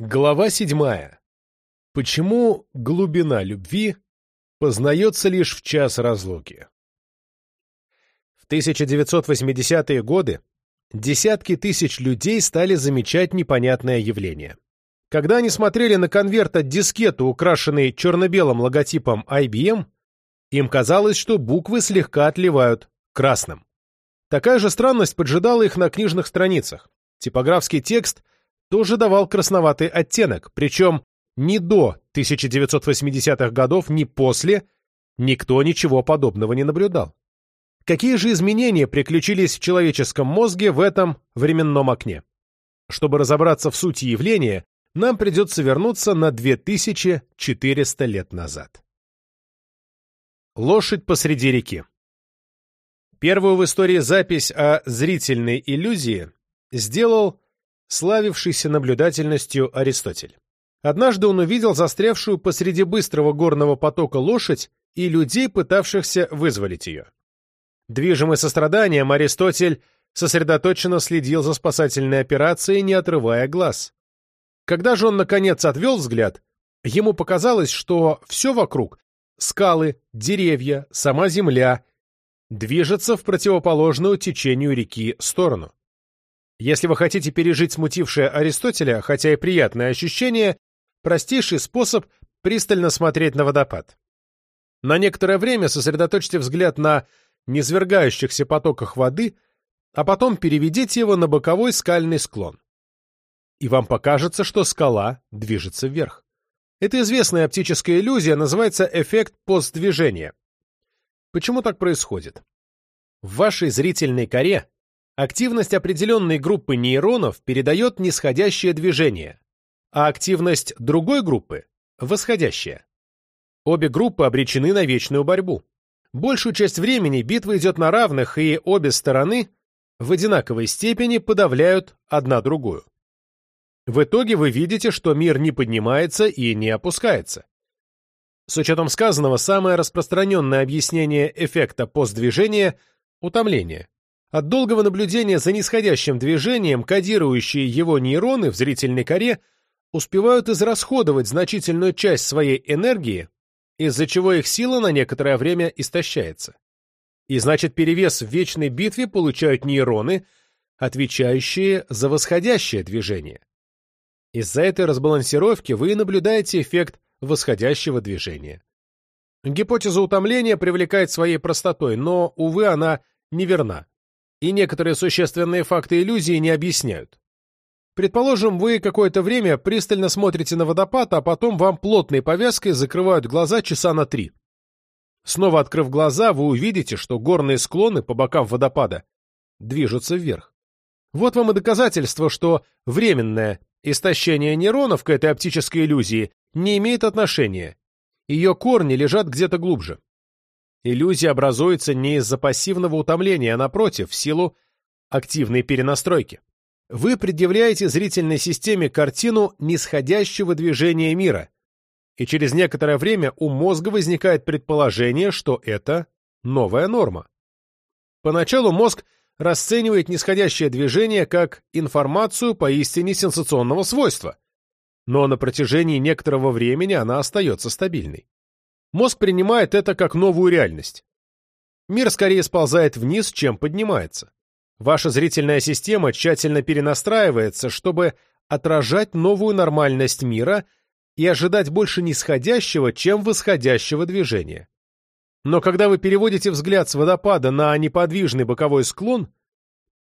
Глава седьмая. Почему глубина любви познается лишь в час разлуки? В 1980-е годы десятки тысяч людей стали замечать непонятное явление. Когда они смотрели на конверт от дискеты, украшенный черно-белым логотипом IBM, им казалось, что буквы слегка отливают красным. Такая же странность поджидала их на книжных страницах. Типографский текст тоже давал красноватый оттенок, причем ни до 1980-х годов, ни после никто ничего подобного не наблюдал. Какие же изменения приключились в человеческом мозге в этом временном окне? Чтобы разобраться в сути явления, нам придется вернуться на 2400 лет назад. Лошадь посреди реки. Первую в истории запись о зрительной иллюзии сделал славившийся наблюдательностью Аристотель. Однажды он увидел застрявшую посреди быстрого горного потока лошадь и людей, пытавшихся вызволить ее. Движимый состраданием, Аристотель сосредоточенно следил за спасательной операцией, не отрывая глаз. Когда же он, наконец, отвел взгляд, ему показалось, что все вокруг — скалы, деревья, сама земля — движется в противоположную течению реки сторону. Если вы хотите пережить смутившее Аристотеля, хотя и приятное ощущение, простейший способ — пристально смотреть на водопад. На некоторое время сосредоточьте взгляд на низвергающихся потоках воды, а потом переведите его на боковой скальный склон. И вам покажется, что скала движется вверх. Эта известная оптическая иллюзия называется эффект постдвижения. Почему так происходит? В вашей зрительной коре Активность определенной группы нейронов передает нисходящее движение, а активность другой группы – восходящее. Обе группы обречены на вечную борьбу. Большую часть времени битва идет на равных, и обе стороны в одинаковой степени подавляют одна другую. В итоге вы видите, что мир не поднимается и не опускается. С учетом сказанного, самое распространенное объяснение эффекта постдвижения – утомление. От долгого наблюдения за нисходящим движением кодирующие его нейроны в зрительной коре успевают израсходовать значительную часть своей энергии, из-за чего их сила на некоторое время истощается. И значит, перевес в вечной битве получают нейроны, отвечающие за восходящее движение. Из-за этой разбалансировки вы наблюдаете эффект восходящего движения. Гипотеза утомления привлекает своей простотой, но, увы, она неверна и некоторые существенные факты иллюзии не объясняют. Предположим, вы какое-то время пристально смотрите на водопад, а потом вам плотной повязкой закрывают глаза часа на три. Снова открыв глаза, вы увидите, что горные склоны по бокам водопада движутся вверх. Вот вам и доказательство, что временное истощение нейронов к этой оптической иллюзии не имеет отношения. Ее корни лежат где-то глубже. Иллюзия образуется не из-за пассивного утомления, а напротив, в силу активной перенастройки. Вы предъявляете зрительной системе картину нисходящего движения мира, и через некоторое время у мозга возникает предположение, что это новая норма. Поначалу мозг расценивает нисходящее движение как информацию поистине сенсационного свойства, но на протяжении некоторого времени она остается стабильной. Мозг принимает это как новую реальность. Мир скорее сползает вниз, чем поднимается. Ваша зрительная система тщательно перенастраивается, чтобы отражать новую нормальность мира и ожидать больше нисходящего, чем восходящего движения. Но когда вы переводите взгляд с водопада на неподвижный боковой склон,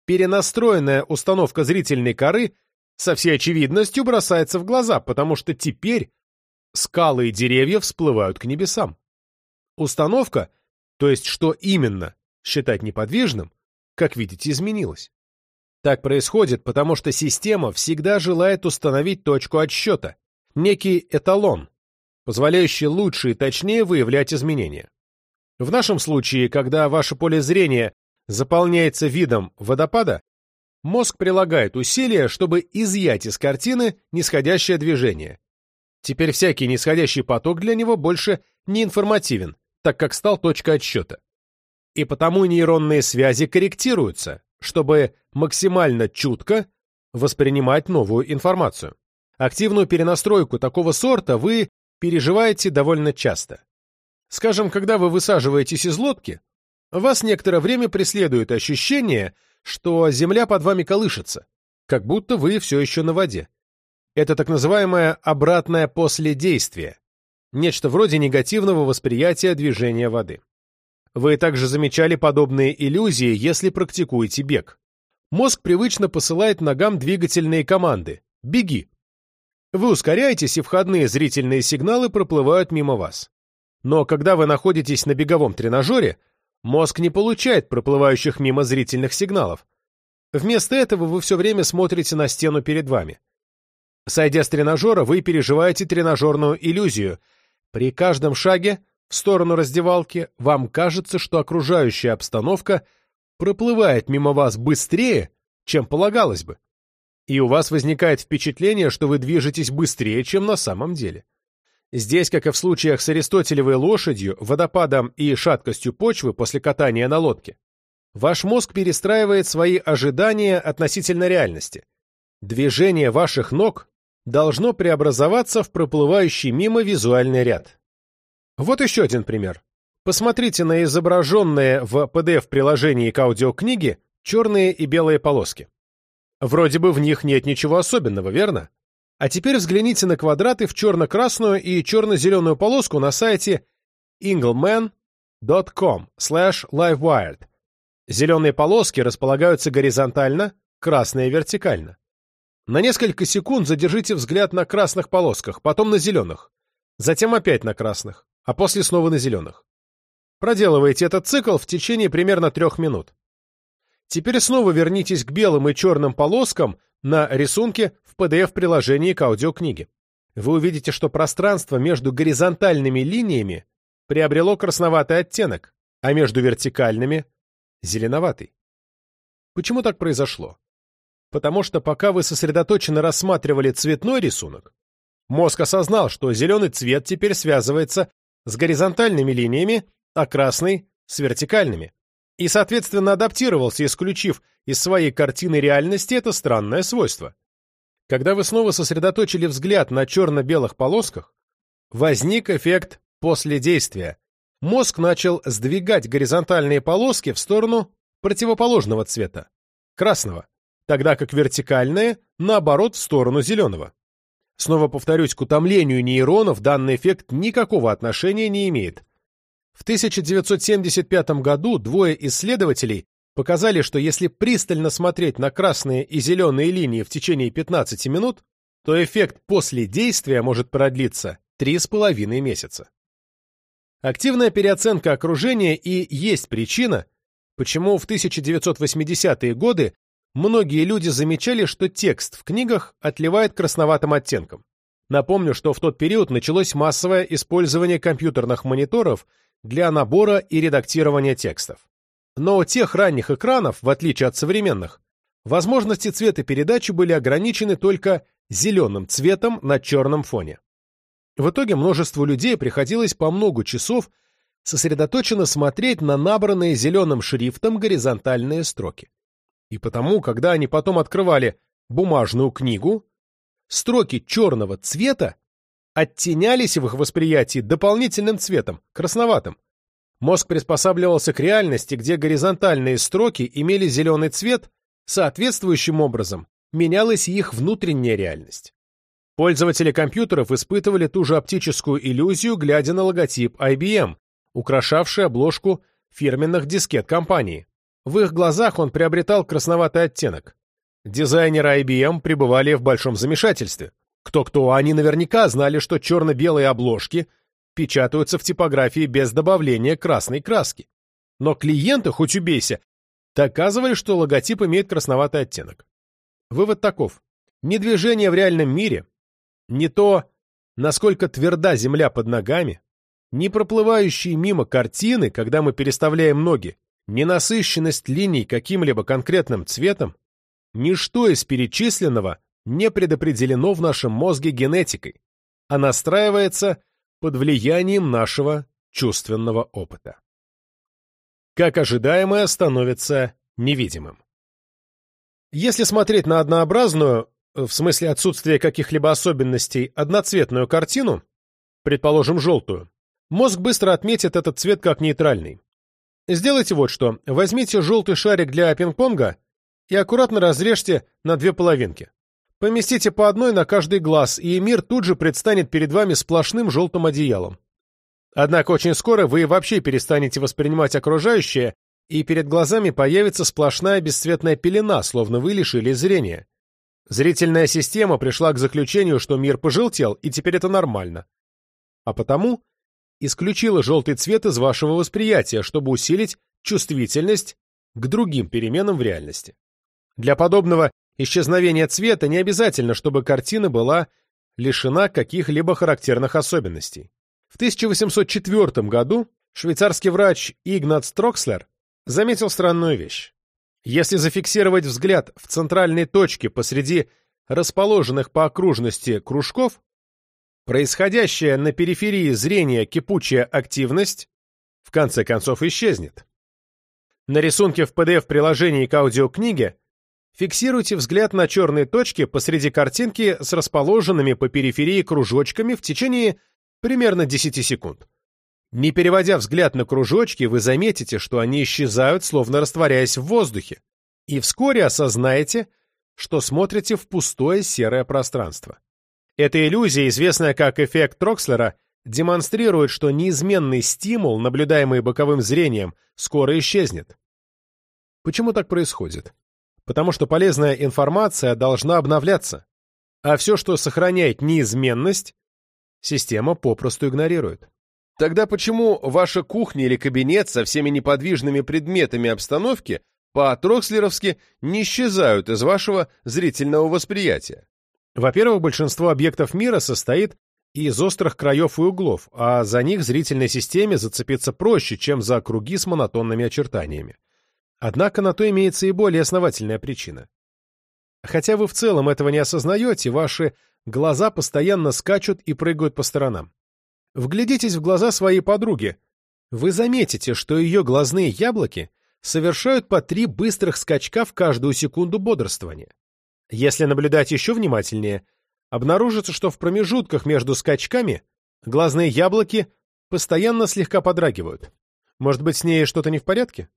перенастроенная установка зрительной коры со всей очевидностью бросается в глаза, потому что теперь скалы и деревья всплывают к небесам. Установка, то есть что именно считать неподвижным, как видите, изменилась. Так происходит, потому что система всегда желает установить точку отсчета, некий эталон, позволяющий лучше и точнее выявлять изменения. В нашем случае, когда ваше поле зрения заполняется видом водопада, мозг прилагает усилия, чтобы изъять из картины нисходящее движение, Теперь всякий нисходящий поток для него больше не информативен, так как стал точкой отсчета. И потому нейронные связи корректируются, чтобы максимально чутко воспринимать новую информацию. Активную перенастройку такого сорта вы переживаете довольно часто. Скажем, когда вы высаживаетесь из лодки, вас некоторое время преследует ощущение, что земля под вами колышется, как будто вы все еще на воде. Это так называемое обратное последействие, нечто вроде негативного восприятия движения воды. Вы также замечали подобные иллюзии, если практикуете бег. Мозг привычно посылает ногам двигательные команды «беги». Вы ускоряетесь, и входные зрительные сигналы проплывают мимо вас. Но когда вы находитесь на беговом тренажере, мозг не получает проплывающих мимо зрительных сигналов. Вместо этого вы все время смотрите на стену перед вами. Сойдя с тренажера, вы переживаете тренажерную иллюзию. При каждом шаге в сторону раздевалки вам кажется, что окружающая обстановка проплывает мимо вас быстрее, чем полагалось бы. И у вас возникает впечатление, что вы движетесь быстрее, чем на самом деле. Здесь, как и в случаях с аристотелевой лошадью, водопадом и шаткостью почвы после катания на лодке, ваш мозг перестраивает свои ожидания относительно реальности. Движение ваших ног должно преобразоваться в проплывающий мимо визуальный ряд. Вот еще один пример. Посмотрите на изображенные в PDF-приложении к аудиокниге черные и белые полоски. Вроде бы в них нет ничего особенного, верно? А теперь взгляните на квадраты в черно-красную и черно-зеленую полоску на сайте ingleman.com livewired. Зеленые полоски располагаются горизонтально, красные — вертикально. На несколько секунд задержите взгляд на красных полосках, потом на зеленых, затем опять на красных, а после снова на зеленых. Проделывайте этот цикл в течение примерно трех минут. Теперь снова вернитесь к белым и черным полоскам на рисунке в PDF-приложении к аудиокниге. Вы увидите, что пространство между горизонтальными линиями приобрело красноватый оттенок, а между вертикальными — зеленоватый. Почему так произошло? Потому что пока вы сосредоточенно рассматривали цветной рисунок, мозг осознал, что зеленый цвет теперь связывается с горизонтальными линиями, а красный — с вертикальными и, соответственно, адаптировался, исключив из своей картины реальности это странное свойство. Когда вы снова сосредоточили взгляд на черно-белых полосках, возник эффект после действия. Мозг начал сдвигать горизонтальные полоски в сторону противоположного цвета, красного, тогда как вертикальные, наоборот, в сторону зеленого. Снова повторюсь, к утомлению нейронов данный эффект никакого отношения не имеет. В 1975 году двое исследователей показали, что если пристально смотреть на красные и зеленые линии в течение 15 минут, то эффект после действия может продлиться 3,5 месяца. Активная переоценка окружения и есть причина, почему в 1980-е годы многие люди замечали, что текст в книгах отливает красноватым оттенком. Напомню, что в тот период началось массовое использование компьютерных мониторов для набора и редактирования текстов. Но у тех ранних экранов, в отличие от современных, возможности цветопередачи были ограничены только зеленым цветом на черном фоне. В итоге множеству людей приходилось по много часов сосредоточенно смотреть на набранные зеленым шрифтом горизонтальные строки. И потому, когда они потом открывали бумажную книгу, строки черного цвета оттенялись в их восприятии дополнительным цветом, красноватым. Мозг приспосабливался к реальности, где горизонтальные строки имели зеленый цвет, соответствующим образом менялась их внутренняя реальность. Пользователи компьютеров испытывали ту же оптическую иллюзию, глядя на логотип IBM, украшавший обложку фирменных дискет компании. В их глазах он приобретал красноватый оттенок. Дизайнеры IBM пребывали в большом замешательстве. Кто-кто, они наверняка знали, что черно-белые обложки печатаются в типографии без добавления красной краски. Но клиенты, хоть убейся, доказывали, что логотип имеет красноватый оттенок. Вывод таков. Ни движение в реальном мире, ни то, насколько тверда земля под ногами, ни проплывающие мимо картины, когда мы переставляем ноги, ни насыщенность линий каким-либо конкретным цветом, ничто из перечисленного не предопределено в нашем мозге генетикой, а настраивается под влиянием нашего чувственного опыта. Как ожидаемое становится невидимым. Если смотреть на однообразную, в смысле отсутствия каких-либо особенностей, одноцветную картину, предположим, желтую, мозг быстро отметит этот цвет как нейтральный. Сделайте вот что. Возьмите желтый шарик для пинг-понга и аккуратно разрежьте на две половинки. Поместите по одной на каждый глаз, и мир тут же предстанет перед вами сплошным желтым одеялом. Однако очень скоро вы вообще перестанете воспринимать окружающее, и перед глазами появится сплошная бесцветная пелена, словно вы лишили зрения. Зрительная система пришла к заключению, что мир пожелтел, и теперь это нормально. А потому исключила желтый цвет из вашего восприятия, чтобы усилить чувствительность к другим переменам в реальности. Для подобного исчезновения цвета не обязательно, чтобы картина была лишена каких-либо характерных особенностей. В 1804 году швейцарский врач Игнац Трокслер заметил странную вещь. Если зафиксировать взгляд в центральной точке посреди расположенных по окружности кружков, происходящая на периферии зрения кипучая активность в конце концов исчезнет. На рисунке в PDF-приложении к аудиокниге фиксируйте взгляд на черные точки посреди картинки с расположенными по периферии кружочками в течение примерно 10 секунд. Не переводя взгляд на кружочки, вы заметите, что они исчезают, словно растворяясь в воздухе, и вскоре осознаете, что смотрите в пустое серое пространство. Эта иллюзия, известная как эффект Трокслера, демонстрирует, что неизменный стимул, наблюдаемый боковым зрением, скоро исчезнет. Почему так происходит? Потому что полезная информация должна обновляться, а все, что сохраняет неизменность, система попросту игнорирует. Тогда почему ваша кухня или кабинет со всеми неподвижными предметами обстановки по-трокслеровски не исчезают из вашего зрительного восприятия? Во-первых, большинство объектов мира состоит из острых краев и углов, а за них зрительной системе зацепиться проще, чем за круги с монотонными очертаниями. Однако на то имеется и более основательная причина. Хотя вы в целом этого не осознаете, ваши Глаза постоянно скачут и прыгают по сторонам. Вглядитесь в глаза своей подруги. Вы заметите, что ее глазные яблоки совершают по три быстрых скачка в каждую секунду бодрствования. Если наблюдать еще внимательнее, обнаружится, что в промежутках между скачками глазные яблоки постоянно слегка подрагивают. Может быть, с ней что-то не в порядке?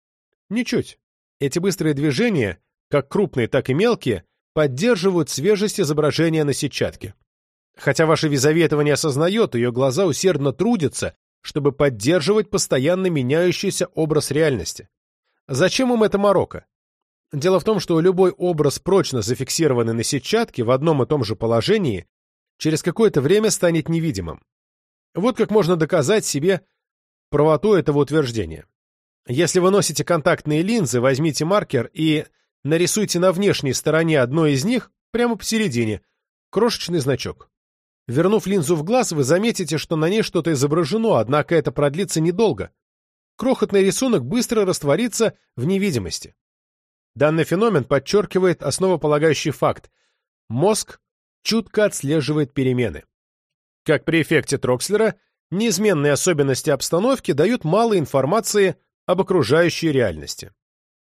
Ничуть. Эти быстрые движения, как крупные, так и мелкие, поддерживают свежесть изображения на сетчатке. Хотя ваша визави этого не осознает, ее глаза усердно трудятся, чтобы поддерживать постоянно меняющийся образ реальности. Зачем им это Марокко? Дело в том, что любой образ, прочно зафиксированный на сетчатке в одном и том же положении, через какое-то время станет невидимым. Вот как можно доказать себе правоту этого утверждения. Если вы носите контактные линзы, возьмите маркер и нарисуйте на внешней стороне одной из них, прямо посередине, крошечный значок. Вернув линзу в глаз, вы заметите, что на ней что-то изображено, однако это продлится недолго. Крохотный рисунок быстро растворится в невидимости. Данный феномен подчеркивает основополагающий факт. Мозг чутко отслеживает перемены. Как при эффекте Трокслера, неизменные особенности обстановки дают мало информации об окружающей реальности.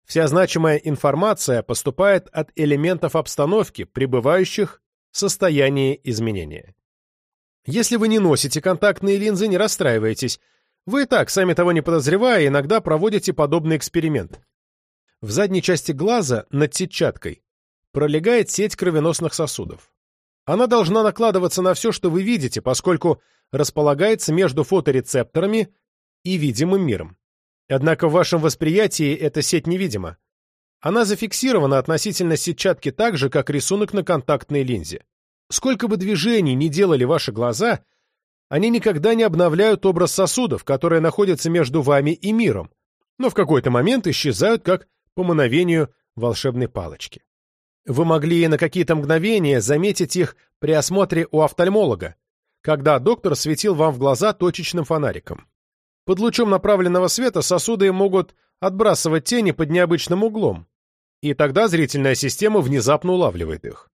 Вся значимая информация поступает от элементов обстановки, пребывающих в состоянии изменения. Если вы не носите контактные линзы, не расстраивайтесь. Вы и так, сами того не подозревая, иногда проводите подобный эксперимент. В задней части глаза, над сетчаткой, пролегает сеть кровеносных сосудов. Она должна накладываться на все, что вы видите, поскольку располагается между фоторецепторами и видимым миром. Однако в вашем восприятии эта сеть невидима. Она зафиксирована относительно сетчатки так же, как рисунок на контактной линзе. Сколько бы движений ни делали ваши глаза, они никогда не обновляют образ сосудов, которые находятся между вами и миром, но в какой-то момент исчезают как по мановению волшебной палочки. Вы могли на какие-то мгновения заметить их при осмотре у офтальмолога, когда доктор светил вам в глаза точечным фонариком. Под лучом направленного света сосуды могут отбрасывать тени под необычным углом, и тогда зрительная система внезапно улавливает их.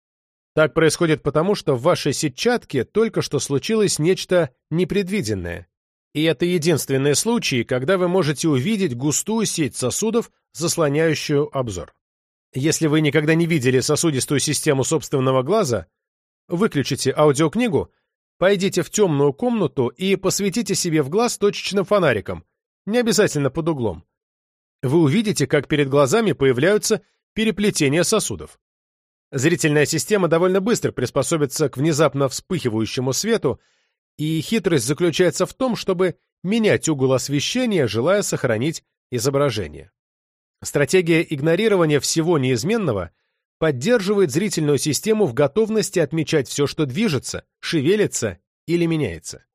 Так происходит потому, что в вашей сетчатке только что случилось нечто непредвиденное. И это единственные случаи, когда вы можете увидеть густую сеть сосудов, заслоняющую обзор. Если вы никогда не видели сосудистую систему собственного глаза, выключите аудиокнигу, пойдите в темную комнату и посветите себе в глаз точечным фонариком, не обязательно под углом. Вы увидите, как перед глазами появляются переплетения сосудов. Зрительная система довольно быстро приспособится к внезапно вспыхивающему свету, и хитрость заключается в том, чтобы менять угол освещения, желая сохранить изображение. Стратегия игнорирования всего неизменного поддерживает зрительную систему в готовности отмечать все, что движется, шевелится или меняется.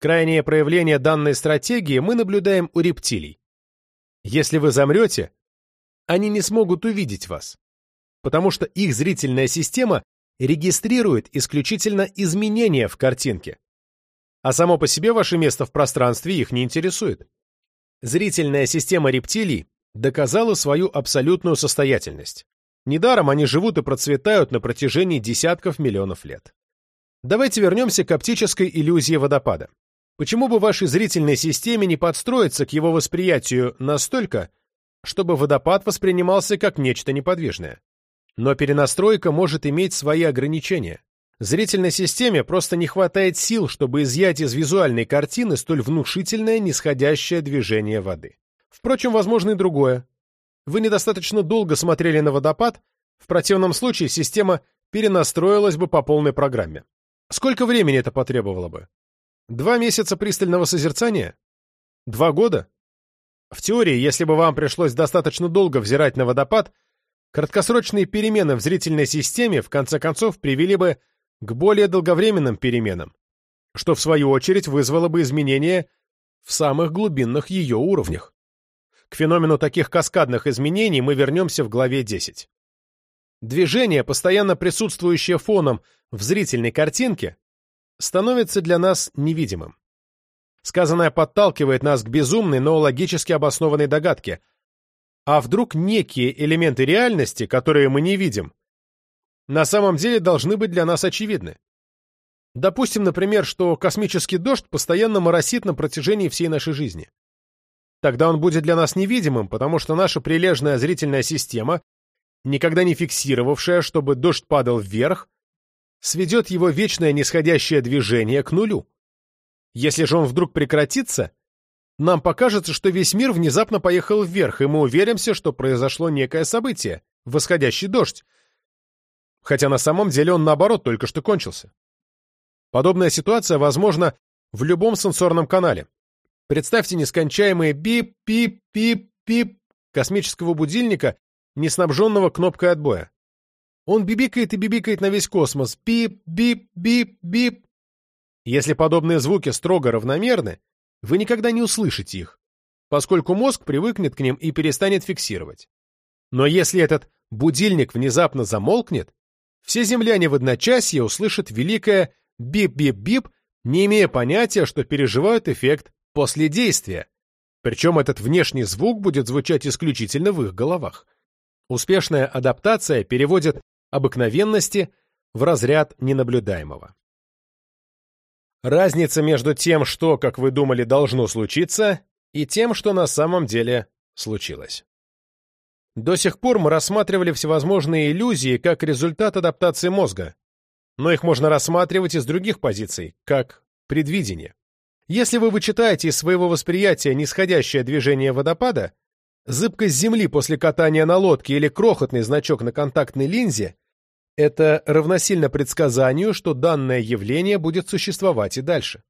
Крайнее проявление данной стратегии мы наблюдаем у рептилий. Если вы замрете, они не смогут увидеть вас, потому что их зрительная система регистрирует исключительно изменения в картинке, а само по себе ваше место в пространстве их не интересует. Зрительная система рептилий доказала свою абсолютную состоятельность. Недаром они живут и процветают на протяжении десятков миллионов лет. Давайте вернемся к оптической иллюзии водопада. Почему бы вашей зрительной системе не подстроиться к его восприятию настолько, чтобы водопад воспринимался как нечто неподвижное? Но перенастройка может иметь свои ограничения. Зрительной системе просто не хватает сил, чтобы изъять из визуальной картины столь внушительное нисходящее движение воды. Впрочем, возможно и другое. Вы недостаточно долго смотрели на водопад, в противном случае система перенастроилась бы по полной программе. Сколько времени это потребовало бы? Два месяца пристального созерцания? Два года? В теории, если бы вам пришлось достаточно долго взирать на водопад, краткосрочные перемены в зрительной системе в конце концов привели бы к более долговременным переменам, что в свою очередь вызвало бы изменения в самых глубинных ее уровнях. К феномену таких каскадных изменений мы вернемся в главе 10. Движение, постоянно присутствующее фоном в зрительной картинке, становится для нас невидимым. Сказанное подталкивает нас к безумной, но логически обоснованной догадке. А вдруг некие элементы реальности, которые мы не видим, на самом деле должны быть для нас очевидны? Допустим, например, что космический дождь постоянно моросит на протяжении всей нашей жизни. Тогда он будет для нас невидимым, потому что наша прилежная зрительная система, никогда не фиксировавшая, чтобы дождь падал вверх, сведет его вечное нисходящее движение к нулю. Если же он вдруг прекратится, нам покажется, что весь мир внезапно поехал вверх, и мы уверимся, что произошло некое событие, восходящий дождь, хотя на самом деле он, наоборот, только что кончился. Подобная ситуация возможна в любом сенсорном канале. Представьте нескончаемые бип-бип-бип-бип космического будильника, не снабженного кнопкой отбоя. Он бибикает и бибикает на весь космос. Бип-бип-бип-бип. Если подобные звуки строго равномерны, вы никогда не услышите их, поскольку мозг привыкнет к ним и перестанет фиксировать. Но если этот будильник внезапно замолкнет, все земляне в одночасье услышат великое «бип-бип-бип», не имея понятия, что переживают эффект последействия. Причем этот внешний звук будет звучать исключительно в их головах. Успешная адаптация переводит обыкновенности в разряд ненаблюдаемого. Разница между тем, что, как вы думали, должно случиться, и тем, что на самом деле случилось. До сих пор мы рассматривали всевозможные иллюзии как результат адаптации мозга, но их можно рассматривать из других позиций, как предвидение. Если вы вычитаете из своего восприятия нисходящее движение водопада, Зыбкость Земли после катания на лодке или крохотный значок на контактной линзе – это равносильно предсказанию, что данное явление будет существовать и дальше.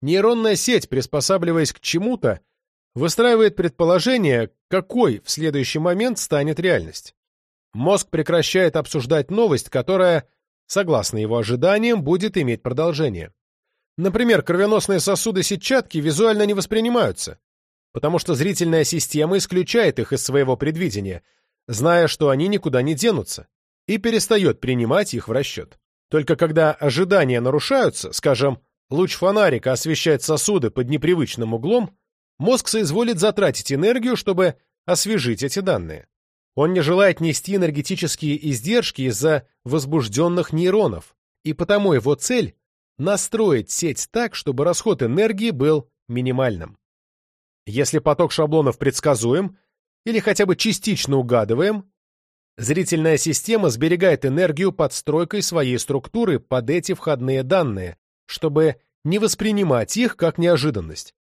Нейронная сеть, приспосабливаясь к чему-то, выстраивает предположение, какой в следующий момент станет реальность. Мозг прекращает обсуждать новость, которая, согласно его ожиданиям, будет иметь продолжение. Например, кровеносные сосуды сетчатки визуально не воспринимаются, потому что зрительная система исключает их из своего предвидения, зная, что они никуда не денутся, и перестает принимать их в расчет. Только когда ожидания нарушаются, скажем, луч фонарика освещает сосуды под непривычным углом, мозг соизволит затратить энергию, чтобы освежить эти данные. Он не желает нести энергетические издержки из-за возбужденных нейронов, и потому его цель – настроить сеть так, чтобы расход энергии был минимальным. Если поток шаблонов предсказуем или хотя бы частично угадываем, Зрительная система сберегает энергию подстройкой своей структуры под эти входные данные, чтобы не воспринимать их как неожиданность.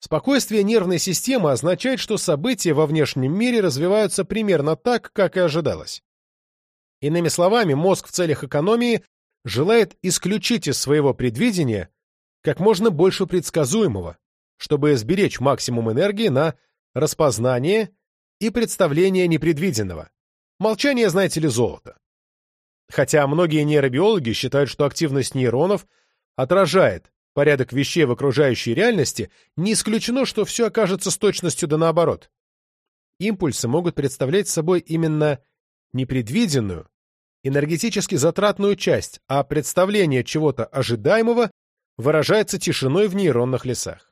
Спокойствие нервной системы означает, что события во внешнем мире развиваются примерно так, как и ожидалось. Иными словами, мозг в целях экономии желает исключить из своего предвидения как можно больше предсказуемого, чтобы сберечь максимум энергии на распознание и представление непредвиденного. Молчание, знаете ли, золото. Хотя многие нейробиологи считают, что активность нейронов отражает порядок вещей в окружающей реальности, не исключено, что все окажется с точностью да наоборот. Импульсы могут представлять собой именно непредвиденную, энергетически затратную часть, а представление чего-то ожидаемого выражается тишиной в нейронных лесах.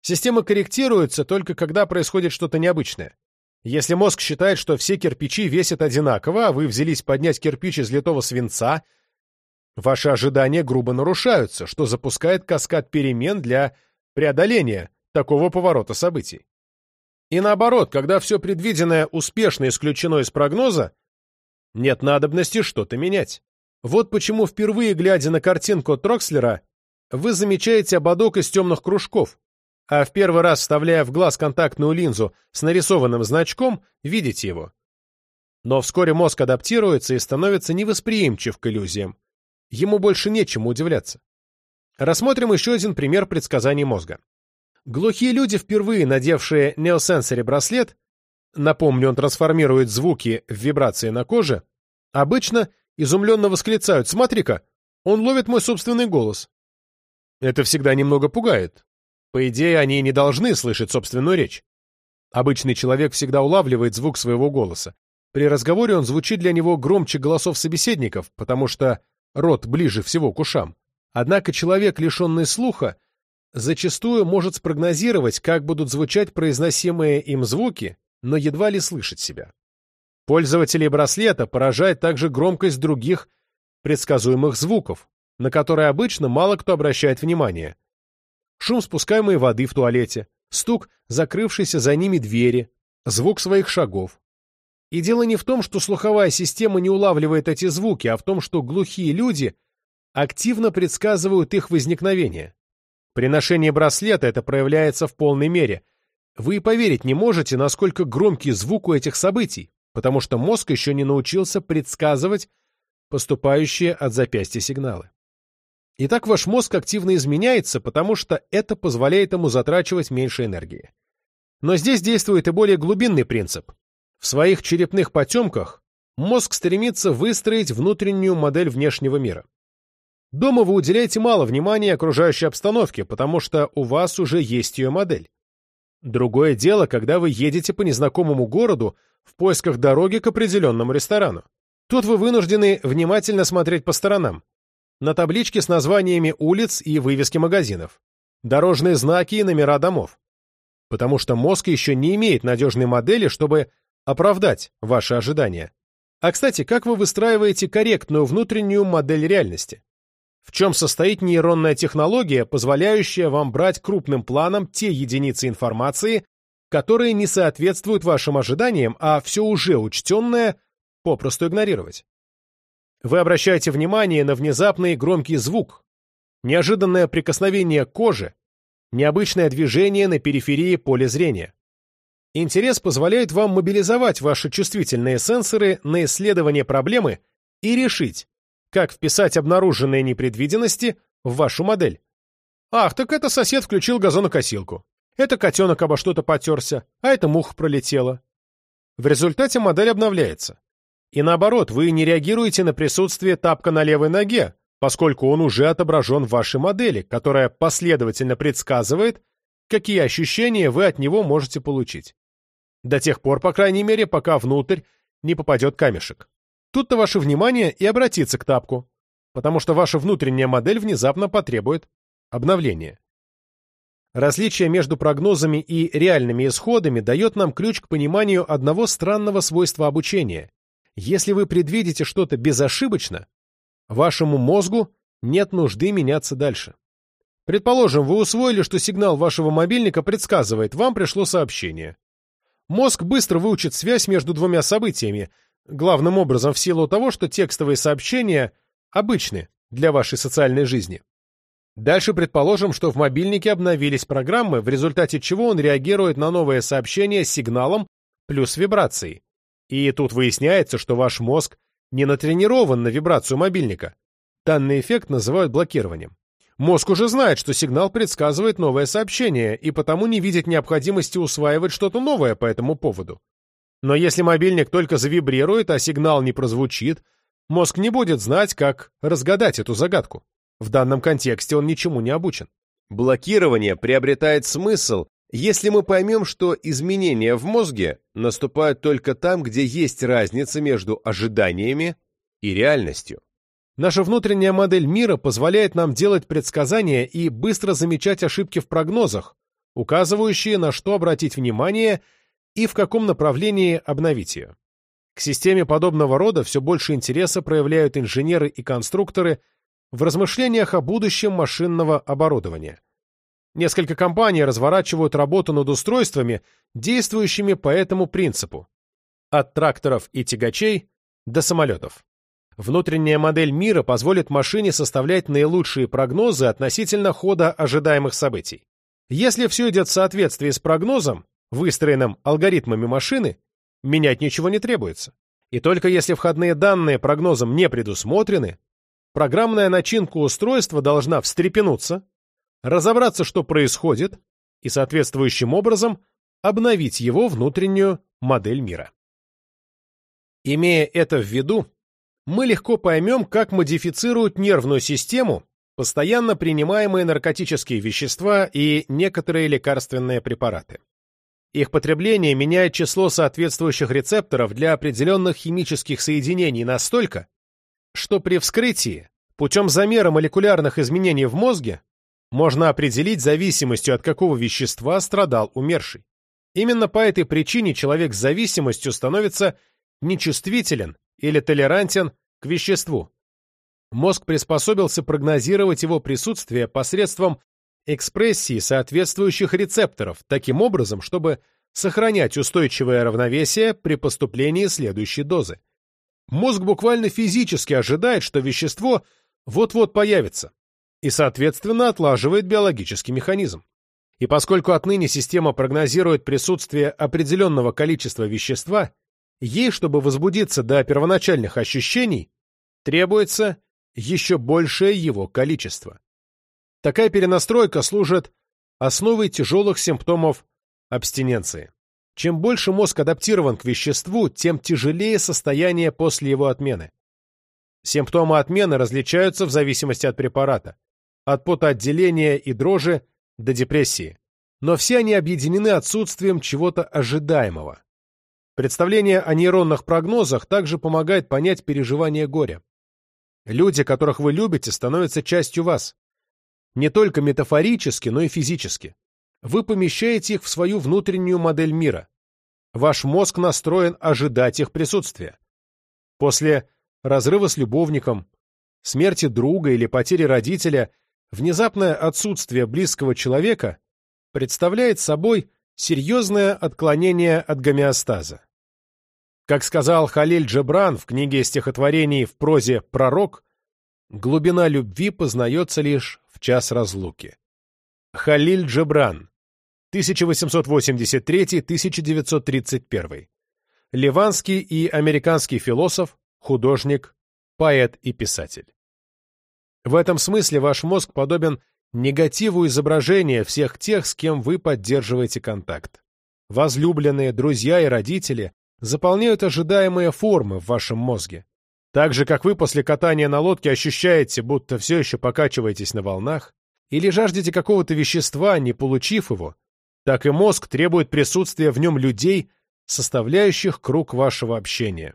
Система корректируется только когда происходит что-то необычное. Если мозг считает, что все кирпичи весят одинаково, а вы взялись поднять кирпич из литого свинца, ваши ожидания грубо нарушаются, что запускает каскад перемен для преодоления такого поворота событий. И наоборот, когда все предвиденное успешно исключено из прогноза, нет надобности что-то менять. Вот почему впервые, глядя на картинку Трокслера, вы замечаете ободок из темных кружков, а в первый раз, вставляя в глаз контактную линзу с нарисованным значком, видите его. Но вскоре мозг адаптируется и становится невосприимчив к иллюзиям. Ему больше нечему удивляться. Рассмотрим еще один пример предсказаний мозга. Глухие люди, впервые надевшие неосенсори браслет, напомню, он трансформирует звуки в вибрации на коже, обычно изумленно восклицают «Смотри-ка, он ловит мой собственный голос». Это всегда немного пугает, по идее, они не должны слышать собственную речь. Обычный человек всегда улавливает звук своего голоса. При разговоре он звучит для него громче голосов собеседников, потому что рот ближе всего к ушам. Однако человек, лишенный слуха, зачастую может спрогнозировать, как будут звучать произносимые им звуки, но едва ли слышать себя. Пользователей браслета поражает также громкость других предсказуемых звуков, на которые обычно мало кто обращает внимание шум спускаемой воды в туалете, стук закрывшейся за ними двери, звук своих шагов. И дело не в том, что слуховая система не улавливает эти звуки, а в том, что глухие люди активно предсказывают их возникновение. При ношении браслета это проявляется в полной мере. Вы поверить не можете, насколько громкий звук у этих событий, потому что мозг еще не научился предсказывать поступающие от запястья сигналы. Итак, ваш мозг активно изменяется, потому что это позволяет ему затрачивать меньше энергии. Но здесь действует и более глубинный принцип. В своих черепных потемках мозг стремится выстроить внутреннюю модель внешнего мира. Дома вы уделяете мало внимания окружающей обстановке, потому что у вас уже есть ее модель. Другое дело, когда вы едете по незнакомому городу в поисках дороги к определенному ресторану. Тут вы вынуждены внимательно смотреть по сторонам на табличке с названиями улиц и вывески магазинов, дорожные знаки и номера домов. Потому что мозг еще не имеет надежной модели, чтобы оправдать ваши ожидания. А, кстати, как вы выстраиваете корректную внутреннюю модель реальности? В чем состоит нейронная технология, позволяющая вам брать крупным планом те единицы информации, которые не соответствуют вашим ожиданиям, а все уже учтенное попросту игнорировать? Вы обращаете внимание на внезапный громкий звук, неожиданное прикосновение кожи, необычное движение на периферии поля зрения. Интерес позволяет вам мобилизовать ваши чувствительные сенсоры на исследование проблемы и решить, как вписать обнаруженные непредвиденности в вашу модель. Ах, так это сосед включил газонокосилку. Это котенок обо что-то потерся, а это муха пролетела. В результате модель обновляется. И наоборот, вы не реагируете на присутствие тапка на левой ноге, поскольку он уже отображен в вашей модели, которая последовательно предсказывает, какие ощущения вы от него можете получить. До тех пор, по крайней мере, пока внутрь не попадет камешек. Тут-то ваше внимание и обратится к тапку, потому что ваша внутренняя модель внезапно потребует обновления. Различие между прогнозами и реальными исходами дает нам ключ к пониманию одного странного свойства обучения если вы предвидите что-то безошибочно, вашему мозгу нет нужды меняться дальше. Предположим, вы усвоили, что сигнал вашего мобильника предсказывает, вам пришло сообщение. Мозг быстро выучит связь между двумя событиями, главным образом в силу того, что текстовые сообщения обычны для вашей социальной жизни. Дальше предположим, что в мобильнике обновились программы, в результате чего он реагирует на новое сообщение сигналом плюс вибрацией. И тут выясняется, что ваш мозг не натренирован на вибрацию мобильника. Данный эффект называют блокированием. Мозг уже знает, что сигнал предсказывает новое сообщение, и потому не видит необходимости усваивать что-то новое по этому поводу. Но если мобильник только завибрирует, а сигнал не прозвучит, мозг не будет знать, как разгадать эту загадку. В данном контексте он ничему не обучен. Блокирование приобретает смысл, если мы поймем, что изменения в мозге наступают только там, где есть разница между ожиданиями и реальностью. Наша внутренняя модель мира позволяет нам делать предсказания и быстро замечать ошибки в прогнозах, указывающие, на что обратить внимание и в каком направлении обновить ее. К системе подобного рода все больше интереса проявляют инженеры и конструкторы в размышлениях о будущем машинного оборудования. Несколько компаний разворачивают работу над устройствами, действующими по этому принципу. От тракторов и тягачей до самолетов. Внутренняя модель мира позволит машине составлять наилучшие прогнозы относительно хода ожидаемых событий. Если все идет в соответствии с прогнозом, выстроенным алгоритмами машины, менять ничего не требуется. И только если входные данные прогнозом не предусмотрены, программная начинка устройства должна встрепенуться, разобраться, что происходит, и соответствующим образом обновить его внутреннюю модель мира. Имея это в виду, мы легко поймем, как модифицируют нервную систему постоянно принимаемые наркотические вещества и некоторые лекарственные препараты. Их потребление меняет число соответствующих рецепторов для определенных химических соединений настолько, что при вскрытии, путем замера молекулярных изменений в мозге, можно определить зависимостью от какого вещества страдал умерший. Именно по этой причине человек с зависимостью становится нечувствителен или толерантен к веществу. Мозг приспособился прогнозировать его присутствие посредством экспрессии соответствующих рецепторов, таким образом, чтобы сохранять устойчивое равновесие при поступлении следующей дозы. Мозг буквально физически ожидает, что вещество вот-вот появится, и, соответственно, отлаживает биологический механизм. И поскольку отныне система прогнозирует присутствие определенного количества вещества, Ей, чтобы возбудиться до первоначальных ощущений, требуется еще большее его количество. Такая перенастройка служит основой тяжелых симптомов абстиненции. Чем больше мозг адаптирован к веществу, тем тяжелее состояние после его отмены. Симптомы отмены различаются в зависимости от препарата, от потоотделения и дрожи до депрессии, но все они объединены отсутствием чего-то ожидаемого. Представление о нейронных прогнозах также помогает понять переживание горя. Люди, которых вы любите, становятся частью вас. Не только метафорически, но и физически. Вы помещаете их в свою внутреннюю модель мира. Ваш мозг настроен ожидать их присутствия. После разрыва с любовником, смерти друга или потери родителя, внезапное отсутствие близкого человека представляет собой серьезное отклонение от гомеостаза. Как сказал Халиль Джебран в книге стихотворений в прозе «Пророк», глубина любви познается лишь в час разлуки. Халиль Джебран, 1883-1931. Ливанский и американский философ, художник, поэт и писатель. В этом смысле ваш мозг подобен негативу изображения всех тех, с кем вы поддерживаете контакт. Возлюбленные, друзья и родители заполняют ожидаемые формы в вашем мозге. Так же, как вы после катания на лодке ощущаете, будто все еще покачиваетесь на волнах, или жаждете какого-то вещества, не получив его, так и мозг требует присутствия в нем людей, составляющих круг вашего общения.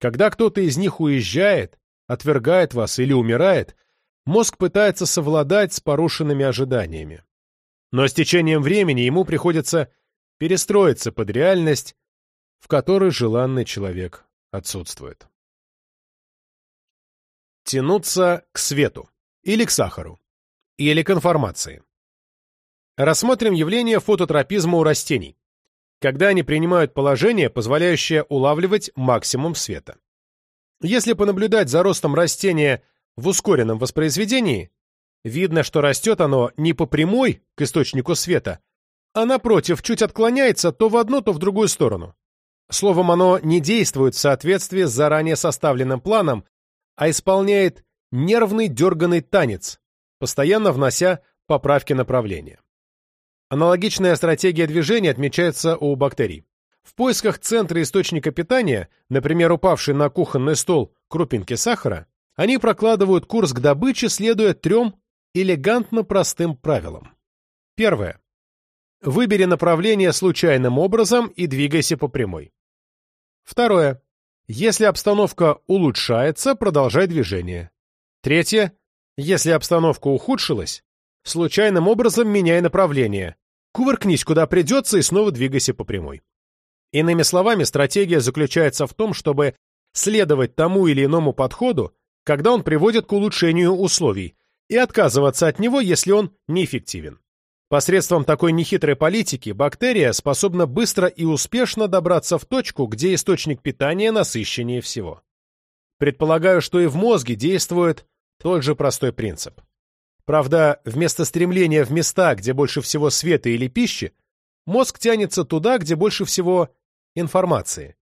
Когда кто-то из них уезжает, отвергает вас или умирает, мозг пытается совладать с порушенными ожиданиями. Но с течением времени ему приходится перестроиться под реальность, в которой желанный человек отсутствует. Тянуться к свету или к сахару, или к информации. Рассмотрим явление фототропизма у растений. когда они принимают положение, позволяющее улавливать максимум света. Если понаблюдать за ростом растения в ускоренном воспроизведении, видно, что растет оно не по прямой к источнику света, а напротив, чуть отклоняется то в одну, то в другую сторону. Словом, оно не действует в соответствии с заранее составленным планом, а исполняет нервный дерганный танец, постоянно внося поправки направления. Аналогичная стратегия движения отмечается у бактерий. В поисках центра источника питания, например, упавшей на кухонный стол крупинки сахара, они прокладывают курс к добыче, следуя трем элегантно простым правилам. Первое. Выбери направление случайным образом и двигайся по прямой. Второе. Если обстановка улучшается, продолжай движение. Третье. Если обстановка ухудшилась, случайным образом меняй направление. Кувыркнись куда придется и снова двигайся по прямой. Иными словами, стратегия заключается в том, чтобы следовать тому или иному подходу, когда он приводит к улучшению условий, и отказываться от него, если он неэффективен. Посредством такой нехитрой политики бактерия способна быстро и успешно добраться в точку, где источник питания насыщеннее всего. Предполагаю, что и в мозге действует тот же простой принцип. Правда, вместо стремления в места, где больше всего света или пищи, мозг тянется туда, где больше всего информации.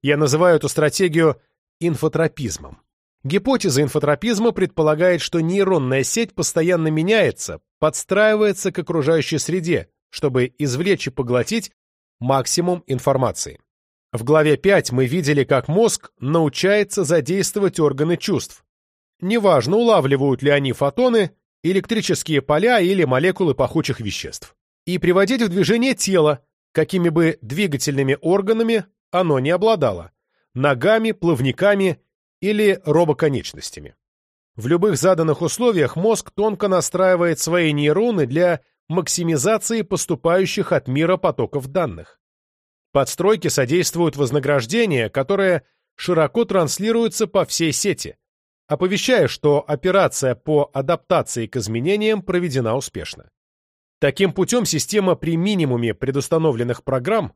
Я называю эту стратегию инфотропизмом. Гипотеза инфотропизма предполагает, что нейронная сеть постоянно меняется, подстраивается к окружающей среде, чтобы извлечь и поглотить максимум информации. В главе 5 мы видели, как мозг научается задействовать органы чувств. Неважно, улавливают ли они фотоны, электрические поля или молекулы пахучих веществ. И приводить в движение тело, какими бы двигательными органами оно не обладало – ногами, плавниками или робоконечностями. В любых заданных условиях мозг тонко настраивает свои нейроны для максимизации поступающих от мира потоков данных. Подстройки содействуют вознаграждения, которое широко транслируется по всей сети, оповещая, что операция по адаптации к изменениям проведена успешно. Таким путем система при минимуме предустановленных программ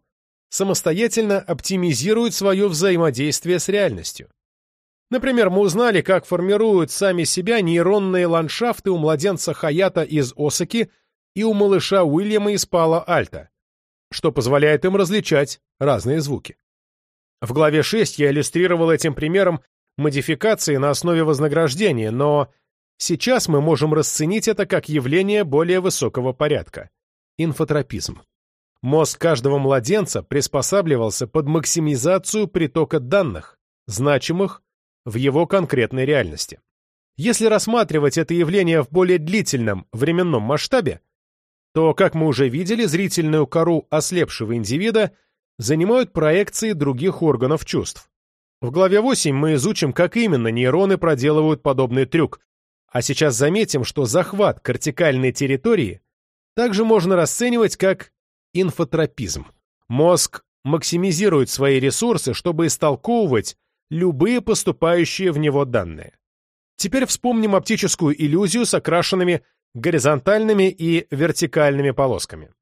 самостоятельно оптимизирует свое взаимодействие с реальностью. Например, мы узнали, как формируют сами себя нейронные ландшафты у младенца Хаята из Осаки и у малыша Уильяма из Пала-Альта, что позволяет им различать разные звуки. В главе 6 я иллюстрировал этим примером модификации на основе вознаграждения, но сейчас мы можем расценить это как явление более высокого порядка – инфотропизм. Мозг каждого младенца приспосабливался под максимизацию притока данных, значимых в его конкретной реальности. Если рассматривать это явление в более длительном временном масштабе, то, как мы уже видели, зрительную кору ослепшего индивида занимают проекции других органов чувств. В главе 8 мы изучим, как именно нейроны проделывают подобный трюк, а сейчас заметим, что захват кортикальной территории также можно расценивать как инфотропизм. Мозг максимизирует свои ресурсы, чтобы истолковывать любые поступающие в него данные. Теперь вспомним оптическую иллюзию с окрашенными горизонтальными и вертикальными полосками.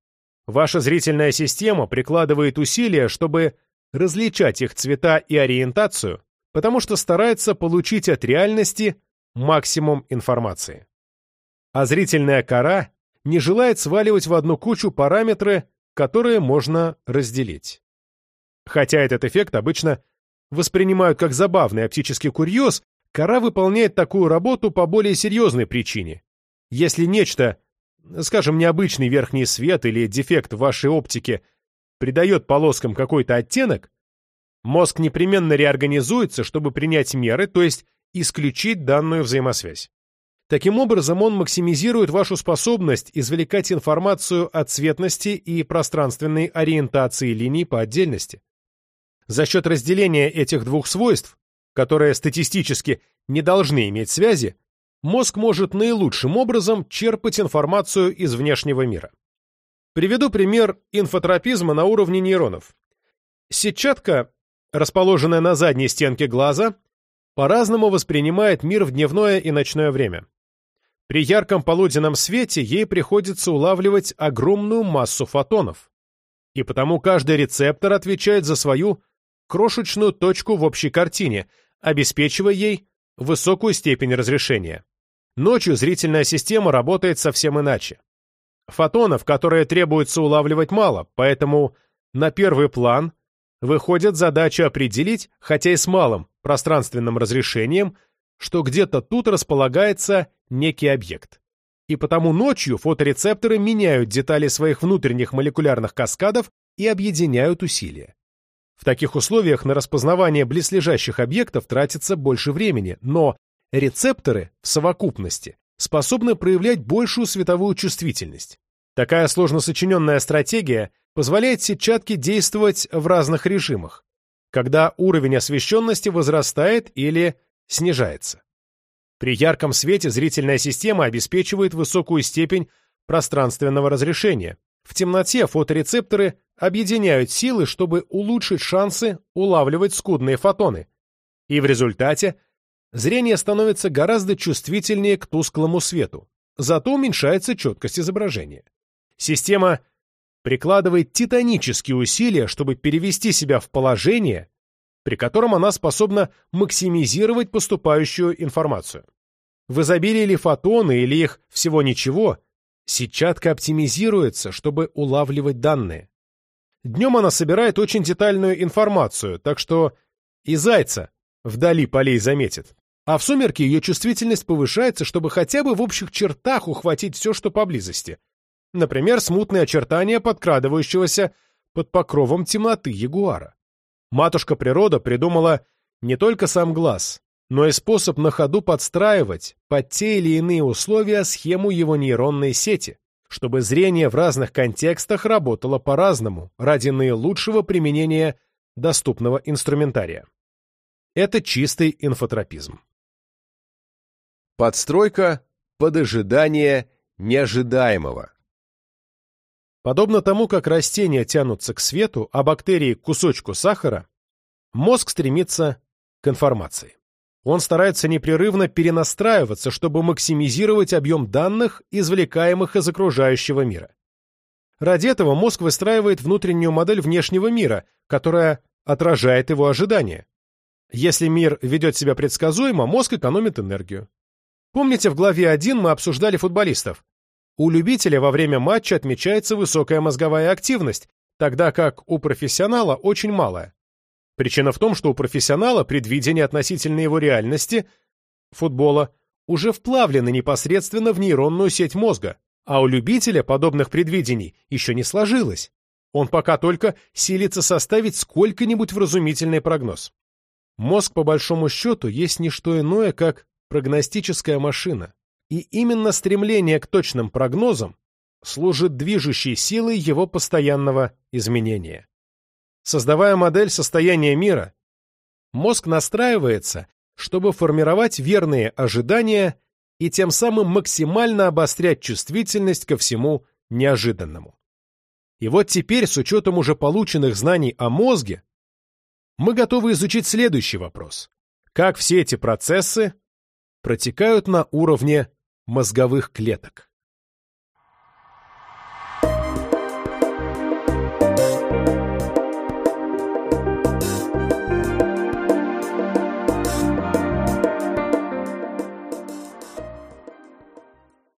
Ваша зрительная система прикладывает усилия, чтобы различать их цвета и ориентацию, потому что старается получить от реальности максимум информации. А зрительная кора не желает сваливать в одну кучу параметры, которые можно разделить. Хотя этот эффект обычно воспринимают как забавный оптический курьез, кора выполняет такую работу по более серьезной причине. Если нечто, скажем, необычный верхний свет или дефект в вашей оптике придает полоскам какой-то оттенок, мозг непременно реорганизуется, чтобы принять меры, то есть исключить данную взаимосвязь. Таким образом, он максимизирует вашу способность извлекать информацию о цветности и пространственной ориентации линий по отдельности. За счет разделения этих двух свойств, которые статистически не должны иметь связи, мозг может наилучшим образом черпать информацию из внешнего мира. Приведу пример инфотропизма на уровне нейронов. Сетчатка, расположенная на задней стенке глаза, по-разному воспринимает мир в дневное и ночное время. При ярком полуденном свете ей приходится улавливать огромную массу фотонов. и потому каждый рецептор отвечает за свою крошечную точку в общей картине, обеспечивая ей высокую степень разрешения. Ночью зрительная система работает совсем иначе. Фотонов, которые требуется улавливать мало, поэтому на первый план выходит задача определить, хотя и с малым пространственным разрешением, что где-то тут располагается некий объект. И потому ночью фоторецепторы меняют детали своих внутренних молекулярных каскадов и объединяют усилия. В таких условиях на распознавание близлежащих объектов тратится больше времени, но рецепторы в совокупности способны проявлять большую световую чувствительность. Такая сложно сочиненная стратегия позволяет сетчатке действовать в разных режимах, когда уровень освещенности возрастает или снижается. При ярком свете зрительная система обеспечивает высокую степень пространственного разрешения. В темноте фоторецепторы объединяют силы, чтобы улучшить шансы улавливать скудные фотоны. И в результате зрение становится гораздо чувствительнее к тусклому свету, зато уменьшается четкость изображения. Система прикладывает титанические усилия, чтобы перевести себя в положение, при котором она способна максимизировать поступающую информацию. В изобилии ли фотоны или их всего ничего, сетчатка оптимизируется, чтобы улавливать данные. Днем она собирает очень детальную информацию, так что и зайца вдали полей заметит. А в сумерки ее чувствительность повышается, чтобы хотя бы в общих чертах ухватить все, что поблизости. Например, смутные очертания подкрадывающегося под покровом темноты ягуара. Матушка природа придумала не только сам глаз, но и способ на ходу подстраивать под те или иные условия схему его нейронной сети, чтобы зрение в разных контекстах работало по-разному ради наилучшего применения доступного инструментария. Это чистый инфотропизм. Подстройка под ожидание неожидаемого. Подобно тому, как растения тянутся к свету, а бактерии к кусочку сахара, мозг стремится к информации. Он старается непрерывно перенастраиваться, чтобы максимизировать объем данных, извлекаемых из окружающего мира. Ради этого мозг выстраивает внутреннюю модель внешнего мира, которая отражает его ожидания. Если мир ведет себя предсказуемо, мозг экономит энергию. Помните, в главе 1 мы обсуждали футболистов? У любителя во время матча отмечается высокая мозговая активность, тогда как у профессионала очень малая. Причина в том, что у профессионала предвидение относительно его реальности, футбола, уже вплавлено непосредственно в нейронную сеть мозга, а у любителя подобных предвидений еще не сложилось. Он пока только силится составить сколько-нибудь вразумительный прогноз. Мозг, по большому счету, есть не что иное, как прогностическая машина, и именно стремление к точным прогнозам служит движущей силой его постоянного изменения. Создавая модель состояния мира, мозг настраивается, чтобы формировать верные ожидания и тем самым максимально обострять чувствительность ко всему неожиданному. И вот теперь, с учетом уже полученных знаний о мозге, мы готовы изучить следующий вопрос. Как все эти процессы протекают на уровне мозговых клеток.